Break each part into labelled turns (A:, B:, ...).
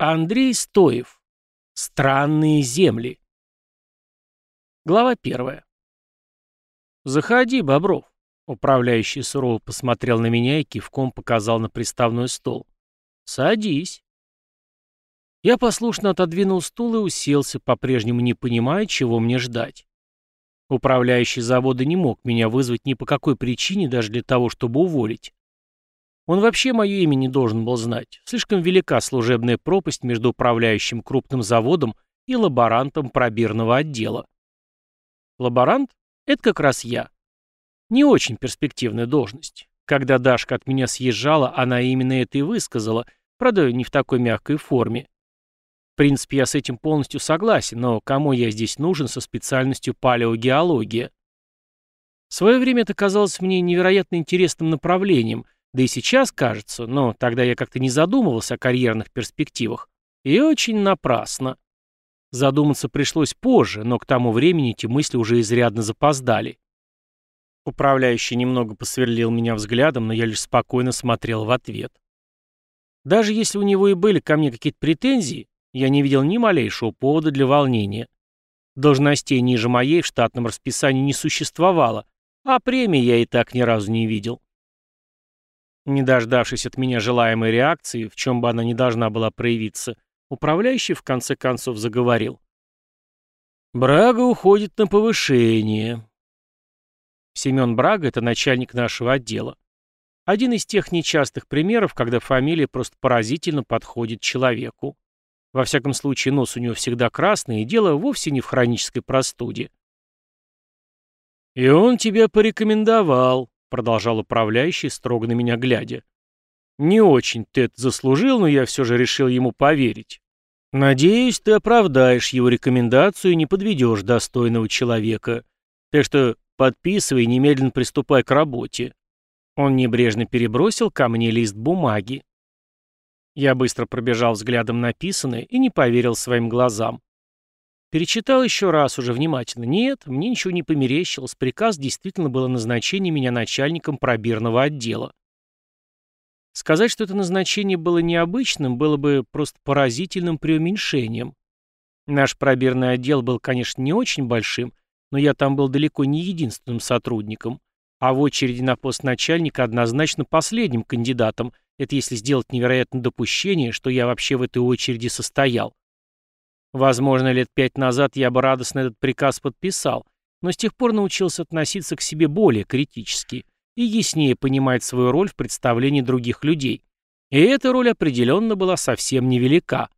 A: Андрей Стоев. Странные земли. Глава первая. «Заходи, Бобров». Управляющий сурово посмотрел на меня и кивком показал на приставной стол. «Садись». Я послушно отодвинул стул и уселся, по-прежнему не понимая, чего мне ждать. Управляющий завода не мог меня вызвать ни по какой причине, даже для того, чтобы уволить. Он вообще мое имя не должен был знать. Слишком велика служебная пропасть между управляющим крупным заводом и лаборантом пробирного отдела. Лаборант — это как раз я. Не очень перспективная должность. Когда Дашка от меня съезжала, она именно это и высказала, правда, не в такой мягкой форме. В принципе, я с этим полностью согласен, но кому я здесь нужен со специальностью палеогеология? В свое время это казалось мне невероятно интересным направлением — да и сейчас кажется, но тогда я как-то не задумывался о карьерных перспективах. И очень напрасно. Задуматься пришлось позже, но к тому времени эти мысли уже изрядно запоздали. Управляющий немного посверлил меня взглядом, но я лишь спокойно смотрел в ответ. Даже если у него и были ко мне какие-то претензии, я не видел ни малейшего повода для волнения. Должностей ниже моей в штатном расписании не существовало, а премии я и так ни разу не видел. Не дождавшись от меня желаемой реакции, в чем бы она ни должна была проявиться, управляющий в конце концов заговорил. «Брага уходит на повышение». Семен Брага — это начальник нашего отдела. Один из тех нечастых примеров, когда фамилия просто поразительно подходит человеку. Во всяком случае, нос у него всегда красный, и дело вовсе не в хронической простуде. «И он тебя порекомендовал», — продолжал управляющий, строго на меня глядя. «Не очень это заслужил, но я все же решил ему поверить. Надеюсь, ты оправдаешь его рекомендацию и не подведешь достойного человека. Так что подписывай и немедленно приступай к работе». Он небрежно перебросил ко мне лист бумаги. Я быстро пробежал взглядом написанное и не поверил своим глазам. Перечитал еще раз уже внимательно. Нет, мне ничего не померещилось. Приказ действительно было назначение меня начальником пробирного отдела. Сказать, что это назначение было необычным, было бы просто поразительным преуменьшением. Наш пробирный отдел был, конечно, не очень большим, но я там был далеко не единственным сотрудником, а в очереди на пост начальника однозначно последним кандидатом, это если сделать невероятное допущение, что я вообще в этой очереди состоял. Возможно, лет пять назад я бы радостно этот приказ подписал, но с тех пор научился относиться к себе более критически и яснее понимать свою роль в представлении других людей. И эта роль определенно была совсем невелика.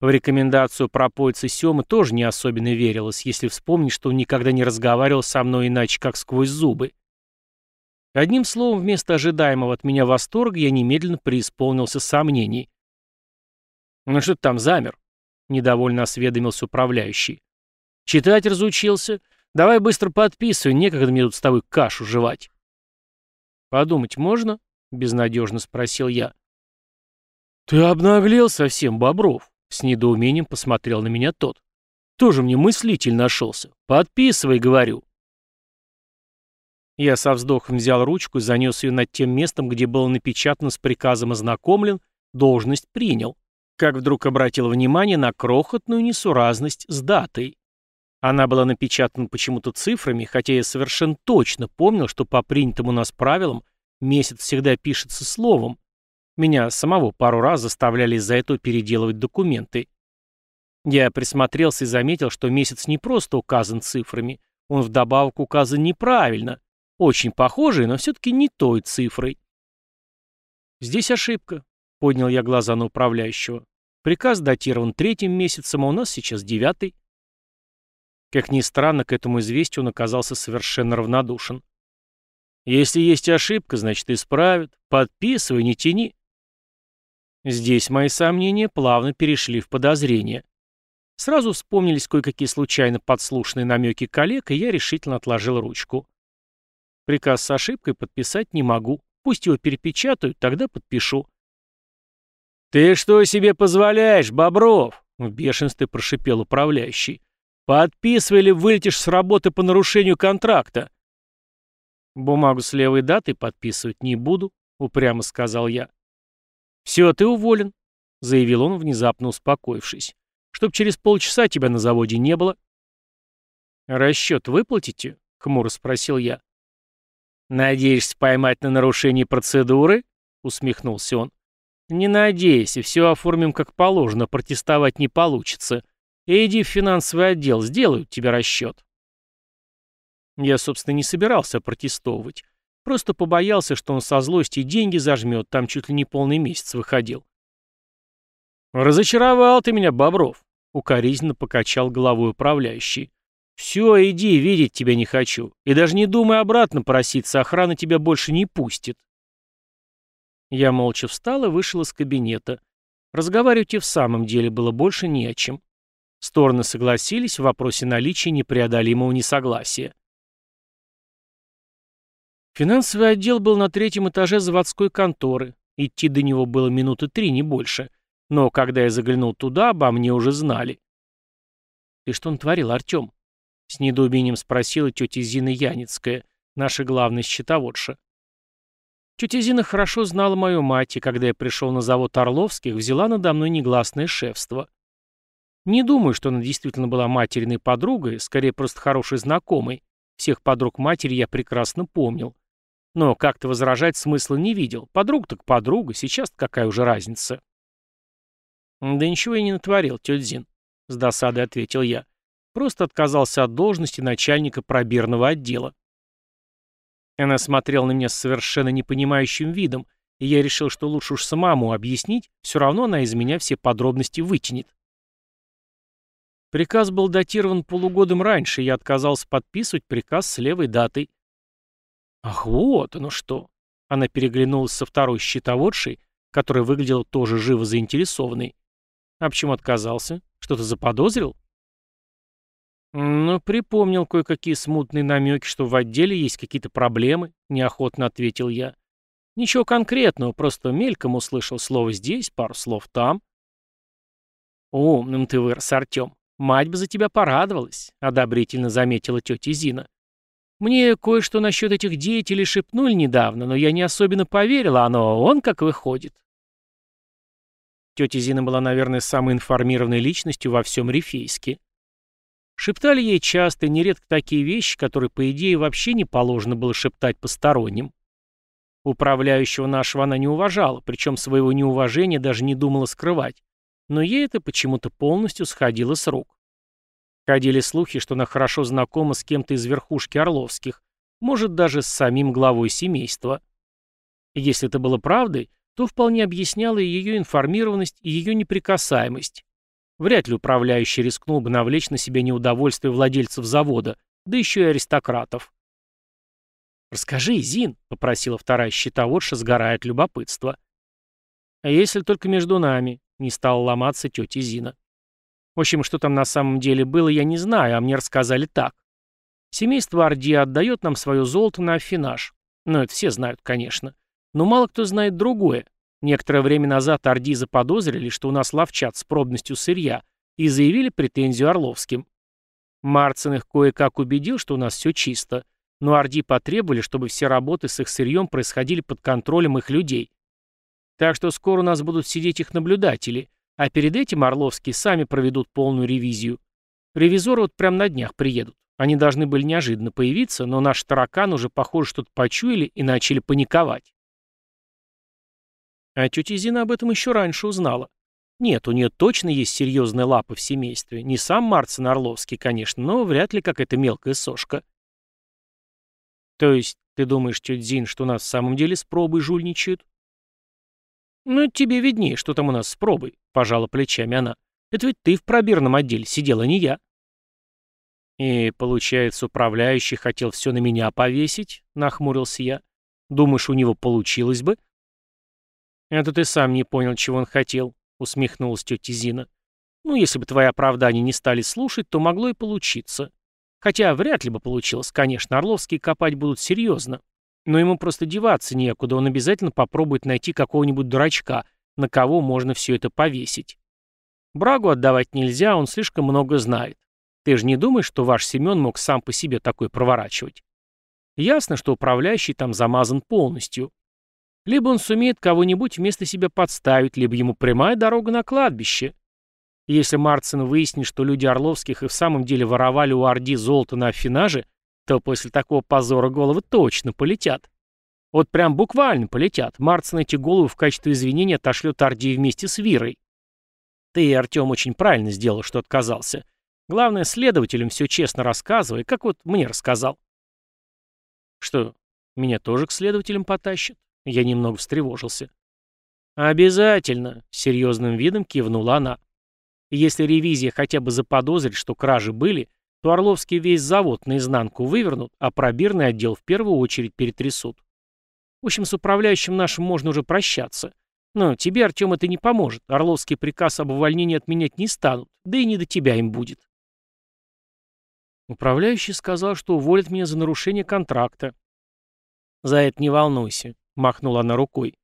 A: В рекомендацию пропойца Семы тоже не особенно верилось, если вспомнить, что он никогда не разговаривал со мной иначе, как сквозь зубы. Одним словом, вместо ожидаемого от меня восторга я немедленно преисполнился сомнений. «Ну что ты там замер?» — недовольно осведомился управляющий. «Читать разучился? Давай быстро подписывай, некогда мне тут с тобой кашу жевать». «Подумать можно?» — безнадежно спросил я. «Ты обнаглел совсем, Бобров», — с недоумением посмотрел на меня тот. «Тоже мне мыслитель нашелся. Подписывай, говорю». Я со вздохом взял ручку и занес ее над тем местом, где было напечатано с приказом ознакомлен, должность принял как вдруг обратил внимание на крохотную несуразность с датой. Она была напечатана почему-то цифрами, хотя я совершенно точно помнил, что по принятым у нас правилам месяц всегда пишется словом. Меня самого пару раз заставляли из-за этого переделывать документы. Я присмотрелся и заметил, что месяц не просто указан цифрами, он вдобавок указан неправильно, очень похожий, но все-таки не той цифрой. Здесь ошибка, Поднял я глаза на управляющего. Приказ датирован третьим месяцем, а у нас сейчас девятый. Как ни странно, к этому известию он оказался совершенно равнодушен. Если есть ошибка, значит исправят. Подписывай, не тяни. Здесь мои сомнения плавно перешли в подозрение. Сразу вспомнились кое-какие случайно подслушанные намеки коллег, и я решительно отложил ручку. Приказ с ошибкой подписать не могу. Пусть его перепечатают, тогда подпишу. «Ты что себе позволяешь, Бобров?» — в бешенстве прошипел управляющий. «Подписывай или вылетишь с работы по нарушению контракта». «Бумагу с левой датой подписывать не буду», — упрямо сказал я. «Все, ты уволен». — заявил он, внезапно успокоившись. «Чтоб через полчаса тебя на заводе не было». «Расчет выплатите?» — хмуро спросил я. «Надеешься поймать на нарушение процедуры?» — усмехнулся он. «Не надейся, все оформим как положено, протестовать не получится. Иди в финансовый отдел, сделают тебе расчет». Я, собственно, не собирался протестовывать. Просто побоялся, что он со злости деньги зажмет, там чуть ли не полный месяц выходил. «Разочаровал ты меня, Бобров», — укоризненно покачал головой управляющий. «Все, иди, видеть тебя не хочу. И даже не думай обратно проситься, охрана тебя больше не пустит». Я молча встал и вышел из кабинета. Разговаривать и в самом деле было больше не о чем. Стороны согласились в вопросе наличия непреодолимого несогласия. Финансовый отдел был на третьем этаже заводской конторы. Идти до него было минуты три, не больше. Но когда я заглянул туда, обо мне уже знали. «Ты что натворил, Артем?» С недоумением спросила тетя Зина Яницкая, наша главная счетоводша. Тетя Зина хорошо знала мою мать, и когда я пришел на завод Орловских, взяла надо мной негласное шефство. Не думаю, что она действительно была материной подругой, скорее просто хорошей знакомой. Всех подруг матери я прекрасно помнил. Но как-то возражать смысла не видел. Подруга так подруга, сейчас какая уже разница? Да ничего я не натворил, тетя Зин, с досадой ответил я. Просто отказался от должности начальника пробирного отдела. Она смотрела на меня с совершенно непонимающим видом, и я решил, что лучше уж самому объяснить, все равно она из меня все подробности вытянет. Приказ был датирован полугодом раньше, и я отказался подписывать приказ с левой датой. «Ах, вот оно что!» Она переглянулась со второй счетоводшей, которая выглядела тоже живо заинтересованной. «А почему отказался? Что-то заподозрил?» «Ну, припомнил кое-какие смутные намеки, что в отделе есть какие-то проблемы», — неохотно ответил я. «Ничего конкретного, просто мельком услышал слово здесь, пару слов там». «Умным ты вырос, Артем. Мать бы за тебя порадовалась», — одобрительно заметила тетя Зина. Мне кое-что насчет этих деятелей шепнули недавно, но я не особенно поверила, оно он как выходит. Тетя Зина была, наверное, самой информированной личностью во всем Рифейске. Шептали ей часто и нередко такие вещи, которые, по идее, вообще не положено было шептать посторонним. Управляющего нашего она не уважала, причем своего неуважения даже не думала скрывать, но ей это почему-то полностью сходило с рук. Ходили слухи, что она хорошо знакома с кем-то из верхушки Орловских, может, даже с самим главой семейства. если это было правдой, то вполне объясняло ее информированность, и ее неприкасаемость. Вряд ли управляющий рискнул бы навлечь на себя неудовольствие владельцев завода, да еще и аристократов. «Расскажи, Зин», — попросила вторая счетоводша, сгорая от любопытства. «А если только между нами?» — не стала ломаться тетя Зина. В общем, что там на самом деле было, я не знаю, а мне рассказали так. Семейство Орди отдает нам свое золото на афинаж. Ну, это все знают, конечно. Но мало кто знает другое. Некоторое время назад Орди заподозрили, что у нас ловчат с пробностью сырья, и заявили претензию Орловским. Марцин их кое-как убедил, что у нас все чисто, но Орди потребовали, чтобы все работы с их сырьем происходили под контролем их людей. Так что скоро у нас будут сидеть их наблюдатели, а перед этим Орловские сами проведут полную ревизию. Ревизоры вот прямо на днях приедут. Они должны были неожиданно появиться, но наши тараканы уже, похоже, что-то почуяли и начали паниковать. А тетя Зина об этом еще раньше узнала. Нет, у нее точно есть серьезная лапа в семействе. Не сам Марцин Орловский, конечно, но вряд ли какая-то мелкая сошка. То есть, ты думаешь, тетя Зин, что нас в самом деле с пробой жульничают? «Ну, тебе виднее, что там у нас с пробой», — пожала плечами она. «Это ведь ты в пробирном отделе сидела, не я». «И, получается, управляющий хотел все на меня повесить?» — нахмурился я. «Думаешь, у него получилось бы?» «Это ты сам не понял, чего он хотел», — усмехнулась тетя Зина. «Ну, если бы твои оправдания не стали слушать, то могло и получиться. Хотя вряд ли бы получилось, конечно, Орловские копать будут серьезно. Но ему просто деваться некуда, он обязательно попробует найти какого-нибудь дурачка, на кого можно все это повесить. Брагу отдавать нельзя, он слишком много знает. Ты же не думаешь, что ваш Семен мог сам по себе такой проворачивать? Ясно, что управляющий там замазан полностью. Либо он сумеет кого-нибудь вместо себя подставить, либо ему прямая дорога на кладбище. Если Марцин выяснит, что люди Орловских и в самом деле воровали у Орди золото на афинаже, то после такого позора головы точно полетят. Вот прям буквально полетят. Марцин эти головы в качестве извинения отошлет Орди вместе с Вирой. Ты, Артем, очень правильно сделал, что отказался. Главное, следователям все честно рассказывай, как вот мне рассказал. Что, меня тоже к следователям потащат? Я немного встревожился. «Обязательно», — серьезным видом кивнула она. «Если ревизия хотя бы заподозрит, что кражи были, то Орловский весь завод наизнанку вывернут, а пробирный отдел в первую очередь перетрясут. В общем, с управляющим нашим можно уже прощаться. Но тебе, Артем, это не поможет. Орловский приказ об увольнении отменять не станут, да и не до тебя им будет». Управляющий сказал, что уволит меня за нарушение контракта. «За это не волнуйся. Махнула она рукой.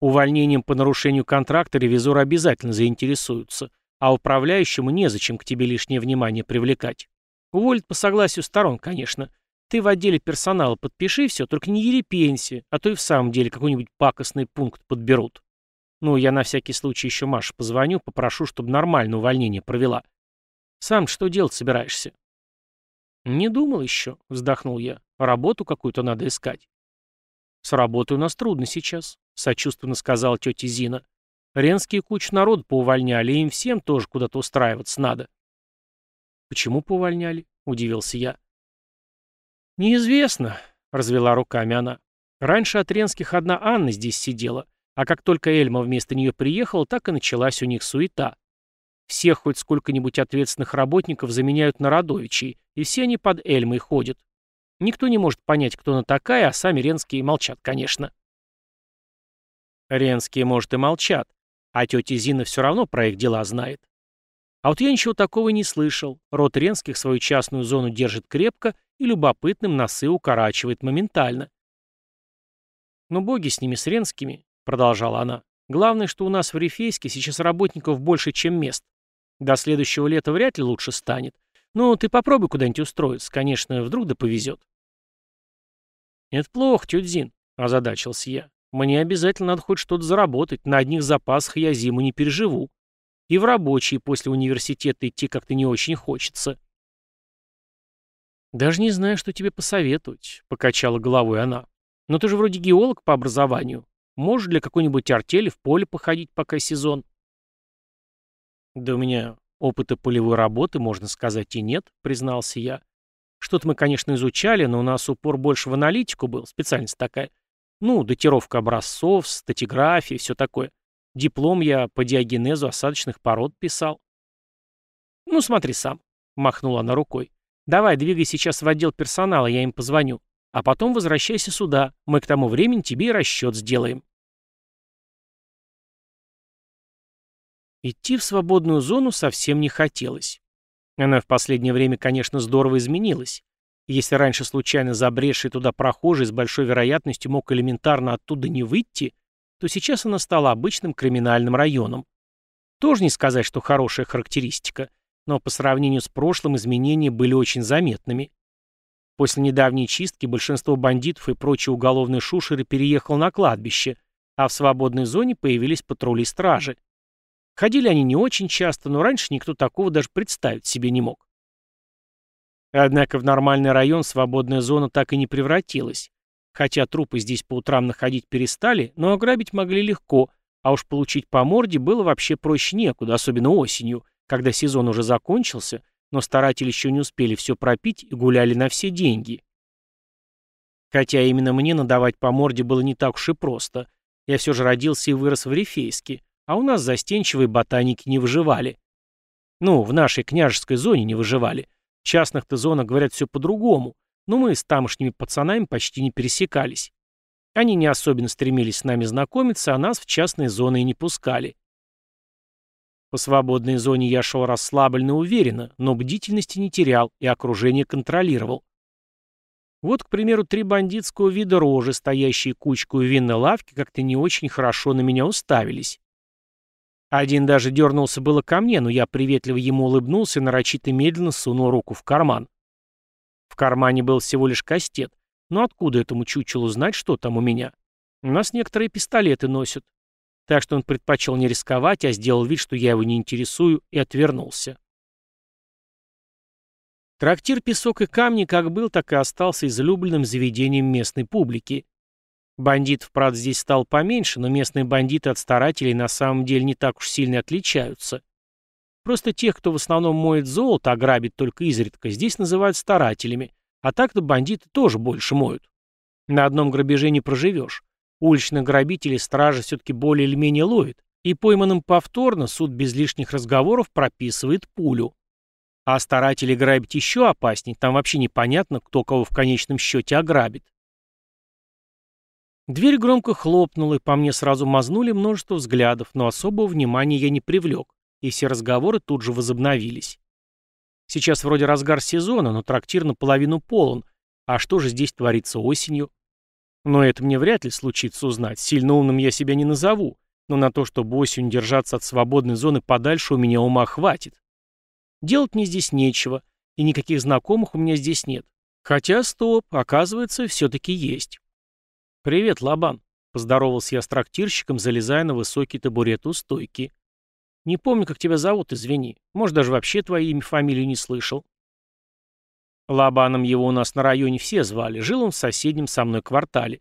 A: Увольнением по нарушению контракта ревизоры обязательно заинтересуются, а управляющему незачем к тебе лишнее внимание привлекать. Уволят по согласию сторон, конечно. Ты в отделе персонала подпиши все, только не ерепенься, а то и в самом деле какой-нибудь пакостный пункт подберут. Ну, я на всякий случай еще Маше позвоню, попрошу, чтобы нормально увольнение провела. Сам что делать собираешься? Не думал еще, вздохнул я. Работу какую-то надо искать. «С работой у нас трудно сейчас», — сочувственно сказала тетя Зина. «Ренские кучу народ поувольняли, им всем тоже куда-то устраиваться надо». «Почему поувольняли?» — удивился я. «Неизвестно», — развела руками она. «Раньше от Ренских одна Анна здесь сидела, а как только Эльма вместо нее приехала, так и началась у них суета. Всех хоть сколько-нибудь ответственных работников заменяют на Родовичей, и все они под Эльмой ходят. Никто не может понять, кто она такая, а сами Ренские молчат, конечно. Ренские, может, и молчат, а тетя Зина все равно про их дела знает. А вот я ничего такого не слышал. Род Ренских свою частную зону держит крепко и любопытным носы укорачивает моментально. «Но боги с ними, с Ренскими», — продолжала она. «Главное, что у нас в Рифейске сейчас работников больше, чем мест. До следующего лета вряд ли лучше станет. Ну, ты попробуй куда-нибудь устроиться. Конечно, вдруг да повезет». «Это плохо, тетя Зин», — озадачился я. «Мне обязательно надо хоть что-то заработать. На одних запасах я зиму не переживу. И в рабочие после университета идти как-то не очень хочется». «Даже не знаю, что тебе посоветовать», — покачала головой она. «Но ты же вроде геолог по образованию. Можешь для какой-нибудь артели в поле походить, пока сезон?» «Да у меня опыта полевой работы, можно сказать, и нет», — признался я. Что-то мы, конечно, изучали, но у нас упор больше в аналитику был, специальность такая. Ну, датировка образцов, статиграфия, все такое. Диплом я по диагенезу осадочных пород писал. Ну, смотри сам, махнула она рукой. Давай, двигай сейчас в отдел персонала, я им позвоню. А потом возвращайся сюда, мы к тому времени тебе и расчет сделаем. Идти в свободную зону совсем не хотелось. Она в последнее время, конечно, здорово изменилась. Если раньше случайно забредший туда прохожий с большой вероятностью мог элементарно оттуда не выйти, то сейчас она стала обычным криминальным районом. Тоже не сказать, что хорошая характеристика, но по сравнению с прошлым изменения были очень заметными. После недавней чистки большинство бандитов и прочие уголовные шушеры переехал на кладбище, а в свободной зоне появились патрули стражи. Ходили они не очень часто, но раньше никто такого даже представить себе не мог. Однако в нормальный район свободная зона так и не превратилась. Хотя трупы здесь по утрам находить перестали, но ограбить могли легко, а уж получить по морде было вообще проще некуда, особенно осенью, когда сезон уже закончился, но старатели еще не успели все пропить и гуляли на все деньги. Хотя именно мне надавать по морде было не так уж и просто. Я все же родился и вырос в Рифейске, а у нас застенчивые ботаники не выживали. Ну, в нашей княжеской зоне не выживали. В частных-то зонах говорят все по-другому, но мы с тамошними пацанами почти не пересекались. Они не особенно стремились с нами знакомиться, а нас в частные зоны и не пускали. По свободной зоне я шел расслабленно уверенно, но бдительности не терял и окружение контролировал. Вот, к примеру, три бандитского вида рожи, стоящие кучку у винной лавки, как-то не очень хорошо на меня уставились. Один даже дернулся было ко мне, но я приветливо ему улыбнулся и нарочито медленно сунул руку в карман. В кармане был всего лишь кастет, но откуда этому чучелу знать, что там у меня? У нас некоторые пистолеты носят. Так что он предпочел не рисковать, а сделал вид, что я его не интересую, и отвернулся. Трактир «Песок и камни» как был, так и остался излюбленным заведением местной публики. Бандитов, правда, здесь стало поменьше, но местные бандиты от старателей на самом деле не так уж сильно отличаются. Просто тех, кто в основном моет золото, а грабит только изредка, здесь называют старателями, а так-то бандиты тоже больше моют. На одном грабеже не проживешь. Уличных грабителей стража все-таки более или менее ловит, и пойманным повторно суд без лишних разговоров прописывает пулю. А старатели грабить еще опасней, там вообще непонятно, кто кого в конечном счете ограбит. Дверь громко хлопнула, и по мне сразу мазнули множество взглядов, но особого внимания я не привлек, и все разговоры тут же возобновились. Сейчас вроде разгар сезона, но трактир наполовину полон, а что же здесь творится осенью? Но это мне вряд ли случится узнать, сильно умным я себя не назову, но на то, чтобы осенью держаться от свободной зоны подальше, у меня ума хватит. Делать мне здесь нечего, и никаких знакомых у меня здесь нет. Хотя, стоп, оказывается, все-таки есть. «Привет, Лабан», — поздоровался я с трактирщиком, залезая на высокий табурет у стойки. «Не помню, как тебя зовут, извини. Может, даже вообще твое имя, фамилию не слышал». Лабаном его у нас на районе все звали, жил он в соседнем со мной квартале.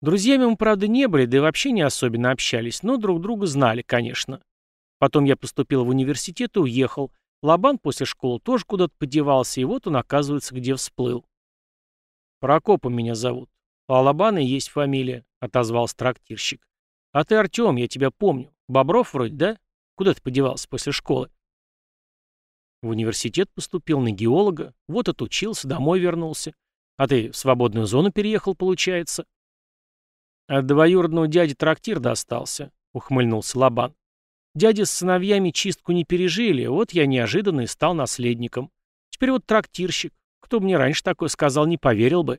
A: Друзьями мы, правда, не были, да и вообще не особенно общались, но друг друга знали, конечно. Потом я поступил в университет и уехал, Лобан после школы тоже куда-то подевался, и вот он, оказывается, где всплыл. «Прокопом меня зовут. А Лобана и есть фамилия», — отозвался трактирщик. «А ты Артем, я тебя помню. Бобров вроде, да? Куда ты подевался после школы?» В университет поступил на геолога, вот отучился, домой вернулся. А ты в свободную зону переехал, получается? От двоюродного дяди трактир достался, ухмыльнулся Лобан. Дяди с сыновьями чистку не пережили, вот я неожиданно и стал наследником. Теперь вот трактирщик. Кто мне раньше такое сказал, не поверил бы.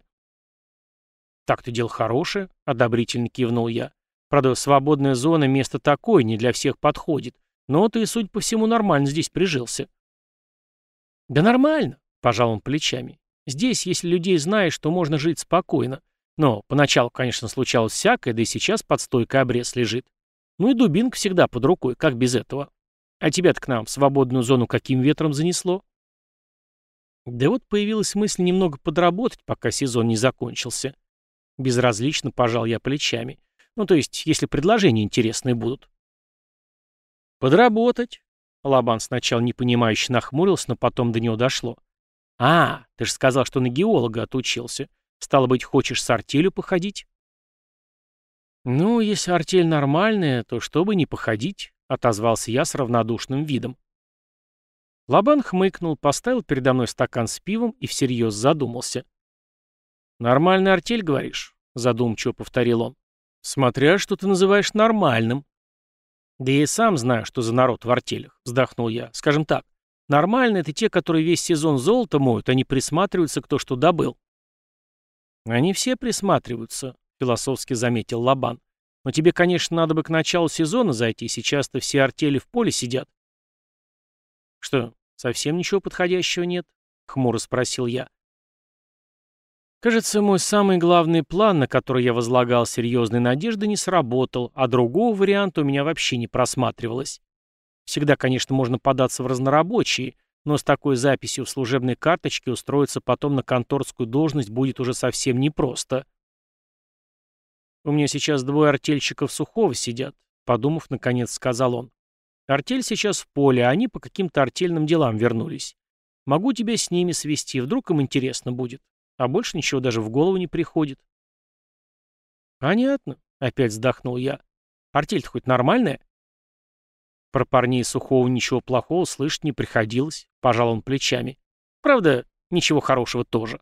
A: «Так-то дело хорошее», — одобрительно кивнул я. «Правда, свободная зона — место такое, не для всех подходит. Но ты, судя по всему, нормально здесь прижился». «Да нормально», — пожал он плечами. «Здесь, если людей знаешь, то можно жить спокойно. Но поначалу, конечно, случалось всякое, да и сейчас под стойкой обрез лежит. Ну и дубинка всегда под рукой, как без этого. А тебя-то к нам в свободную зону каким ветром занесло? Да вот появилась мысль немного подработать, пока сезон не закончился. Безразлично пожал я плечами. Ну, то есть, если предложения интересные будут. Подработать? Лабан сначала непонимающе нахмурился, но потом до него дошло. «А, ты же сказал, что на геолога отучился. Стало быть, хочешь с артелью походить?» «Ну, если артель нормальная, то чтобы не походить», — отозвался я с равнодушным видом. Лобан хмыкнул, поставил передо мной стакан с пивом и всерьез задумался. «Нормальная артель, говоришь?» — задумчиво повторил он. «Смотря, что ты называешь нормальным». «Да я и сам знаю, что за народ в артелях», — вздохнул я. «Скажем так, нормальные — это те, которые весь сезон золото моют, они присматриваются, кто что добыл». «Они все присматриваются», философски заметил Лабан. Но тебе, конечно, надо бы к началу сезона зайти, сейчас-то все артели в поле сидят. Что, совсем ничего подходящего нет? Хмуро спросил я. Кажется, мой самый главный план, на который я возлагал серьезные надежды, не сработал, а другого варианта у меня вообще не просматривалось. Всегда, конечно, можно податься в разнорабочие, но с такой записью в служебной карточке устроиться потом на конторскую должность будет уже совсем непросто. «У меня сейчас двое артельщиков Сухого сидят», — подумав, наконец сказал он. «Артель сейчас в поле, а они по каким-то артельным делам вернулись. Могу тебя с ними свести, вдруг им интересно будет. А больше ничего даже в голову не приходит». «Понятно», — опять вздохнул я. «Артель-то хоть нормальная?» Про парней Сухого ничего плохого слышать не приходилось, пожал он плечами. Правда, ничего хорошего тоже.